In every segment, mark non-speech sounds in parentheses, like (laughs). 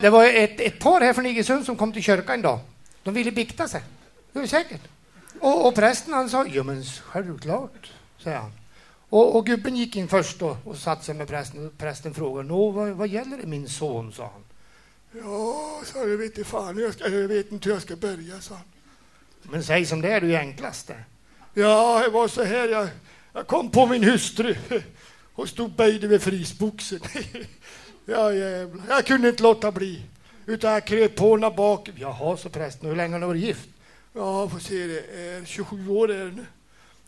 Det var ett, ett par här från Iggesund som kom till kyrkan en dag. De ville bikta sig. Det är säkert. Och, och prästen han sa, ja men självklart, säger han. Och, och gubben gick in först då och satte sig med prästen. Prästen frågade, Nå, vad, vad gäller det min son, sa han. Ja, sa jag vet inte fan, jag, ska, jag vet inte hur jag ska börja, sa han. Men säg som det är, du är enklast. Ja, det var så här, jag, jag kom på min hustru och stod böjd vid frysboxen. (laughs) Ja, jävlar. Jag kunde inte låta bli. Utan jag kröp på henne bak. Jaha, så prästen, hur länge har ni varit gift? Ja, får se det. Eh, 27 år är det nu.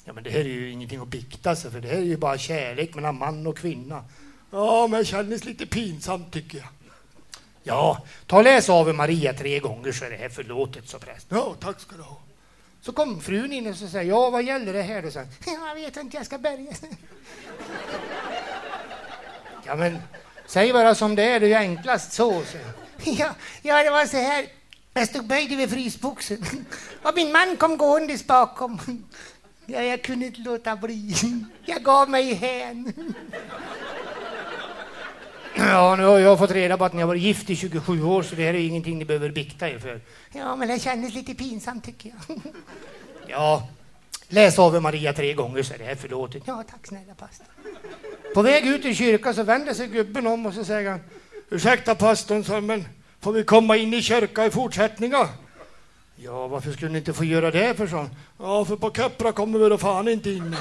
Ja, men det här är ju ingenting att bikta sig för. Det här är ju bara kärlek mellan man och kvinna. Ja, men det kändes lite pinsamt tycker jag. Ja, ta och läs Ave Maria tre gånger så är det här förlåtet, sa prästen. Ja, tack ska du ha. Så kom frun in och så säger ja, vad gäller det här då? Så, jag vet inte, jag ska bärga. (laughs) ja, men säg bara som det är, det är enklast så. så. (laughs) Ja, ja, det var så här. Jag stod böjd vid frysboxen (laughs) och min man kom gåendes bakom. Ja, jag kunde inte låta bli. (laughs) Jag gav mig hän. Ja, nu har jag fått reda på att ni har varit gift i 27 år så det här är ingenting ni behöver bikta er för. Ja, men det kändes lite pinsamt tycker jag. Ja, läs Ave Maria tre gånger så är det här förlåtet. Ja, tack snälla pastor. På väg ut i kyrkan så vänder sig gubben om och så säger han Ursäkta pastorn, sa men får vi komma in i kyrkan i fortsättningen? Ja, varför skulle ni inte få göra det för sån? Ja, för på Köpra kommer vi då fan inte in.